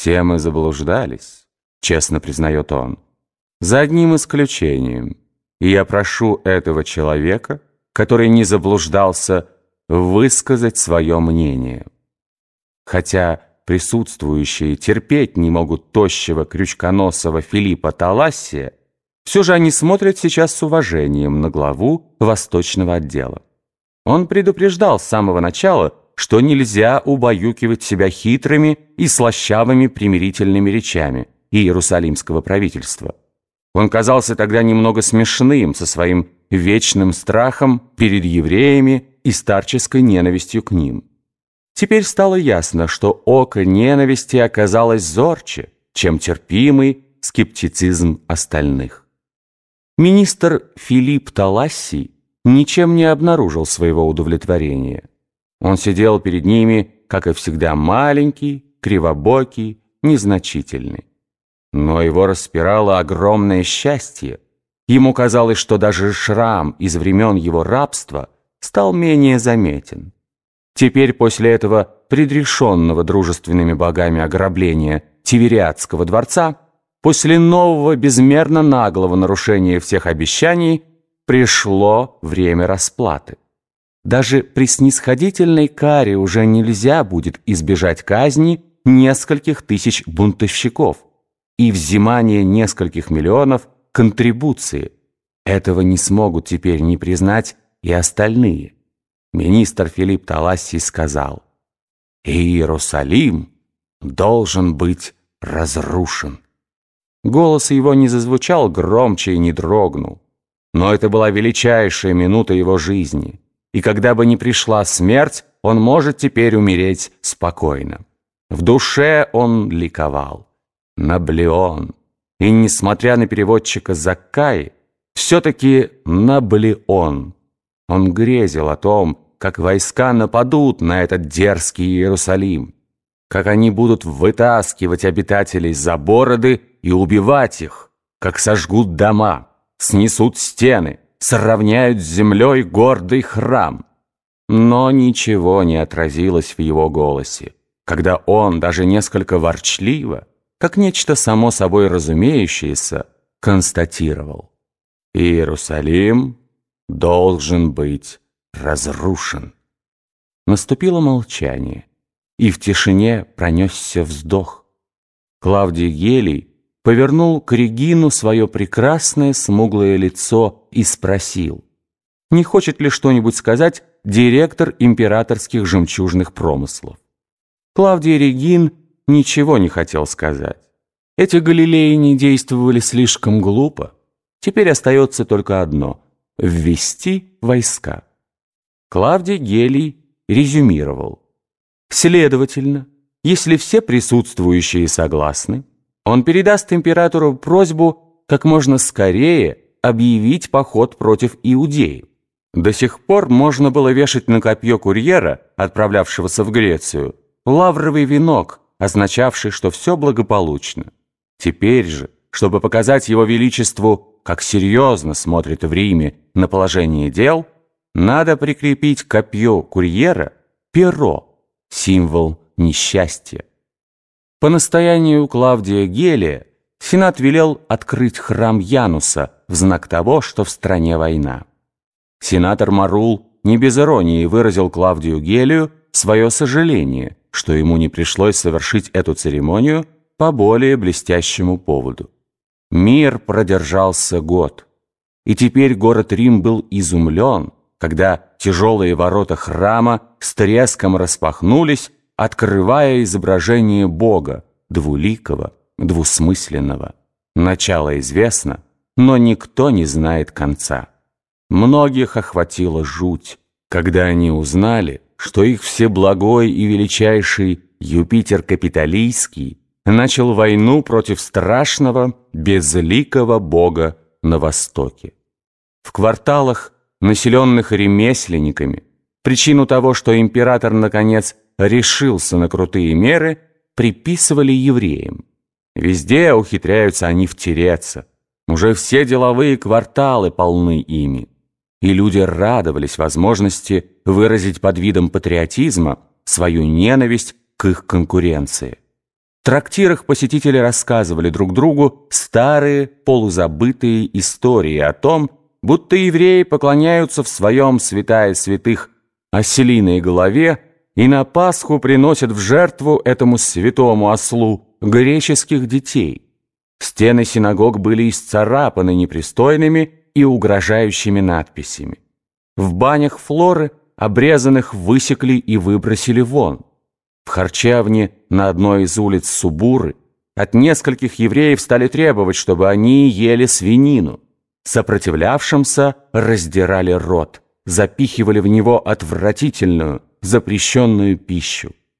«Все мы заблуждались», — честно признает он, — «за одним исключением. И я прошу этого человека, который не заблуждался, высказать свое мнение». Хотя присутствующие терпеть не могут тощего крючконосого Филиппа Талассия, все же они смотрят сейчас с уважением на главу восточного отдела. Он предупреждал с самого начала, что нельзя убаюкивать себя хитрыми и слащавыми примирительными речами иерусалимского правительства. Он казался тогда немного смешным со своим вечным страхом перед евреями и старческой ненавистью к ним. Теперь стало ясно, что око ненависти оказалось зорче, чем терпимый скептицизм остальных. Министр Филипп Таласси ничем не обнаружил своего удовлетворения. Он сидел перед ними, как и всегда, маленький, кривобокий, незначительный. Но его распирало огромное счастье. Ему казалось, что даже шрам из времен его рабства стал менее заметен. Теперь после этого предрешенного дружественными богами ограбления Тивериадского дворца, после нового безмерно наглого нарушения всех обещаний, пришло время расплаты. Даже при снисходительной каре уже нельзя будет избежать казни нескольких тысяч бунтовщиков и взимания нескольких миллионов контрибуции. Этого не смогут теперь не признать и остальные. Министр Филипп Таласси сказал, «Иерусалим должен быть разрушен». Голос его не зазвучал громче и не дрогнул, но это была величайшая минута его жизни – и когда бы ни пришла смерть, он может теперь умереть спокойно. В душе он ликовал. Наблеон. И, несмотря на переводчика Заккай, все-таки Наблеон. Он грезил о том, как войска нападут на этот дерзкий Иерусалим, как они будут вытаскивать обитателей за бороды и убивать их, как сожгут дома, снесут стены, сравняют с землей гордый храм. Но ничего не отразилось в его голосе, когда он, даже несколько ворчливо, как нечто само собой разумеющееся, констатировал. Иерусалим должен быть разрушен. Наступило молчание, и в тишине пронесся вздох. Клавдий Гелий повернул к Регину свое прекрасное смуглое лицо и спросил, не хочет ли что-нибудь сказать директор императорских жемчужных промыслов. Клавдий Регин ничего не хотел сказать. Эти галилеи не действовали слишком глупо. Теперь остается только одно — ввести войска. Клавдий Гелий резюмировал. Следовательно, если все присутствующие согласны, он передаст императору просьбу как можно скорее объявить поход против Иудеи. До сих пор можно было вешать на копье курьера, отправлявшегося в Грецию, лавровый венок, означавший, что все благополучно. Теперь же, чтобы показать его величеству, как серьезно смотрит в Риме на положение дел, надо прикрепить к копью курьера перо, символ несчастья. По настоянию Клавдия Гелия Сенат велел открыть храм Януса в знак того, что в стране война. Сенатор Марул не без иронии выразил Клавдию Гелию свое сожаление, что ему не пришлось совершить эту церемонию по более блестящему поводу. Мир продержался год, и теперь город Рим был изумлен, когда тяжелые ворота храма с треском распахнулись, открывая изображение Бога, двуликого, двусмысленного. Начало известно, но никто не знает конца. Многих охватила жуть, когда они узнали, что их всеблагой и величайший Юпитер Капитолийский начал войну против страшного, безликого бога на Востоке. В кварталах, населенных ремесленниками, причину того, что император, наконец, решился на крутые меры, приписывали евреям. Везде ухитряются они втереться. Уже все деловые кварталы полны ими. И люди радовались возможности выразить под видом патриотизма свою ненависть к их конкуренции. В трактирах посетители рассказывали друг другу старые полузабытые истории о том, будто евреи поклоняются в своем святая святых оселиной голове и на Пасху приносят в жертву этому святому ослу греческих детей. Стены синагог были исцарапаны непристойными и угрожающими надписями. В банях Флоры обрезанных высекли и выбросили вон. В харчевне на одной из улиц Субуры от нескольких евреев стали требовать, чтобы они ели свинину. Сопротивлявшимся раздирали рот, запихивали в него отвратительную, запрещенную пищу.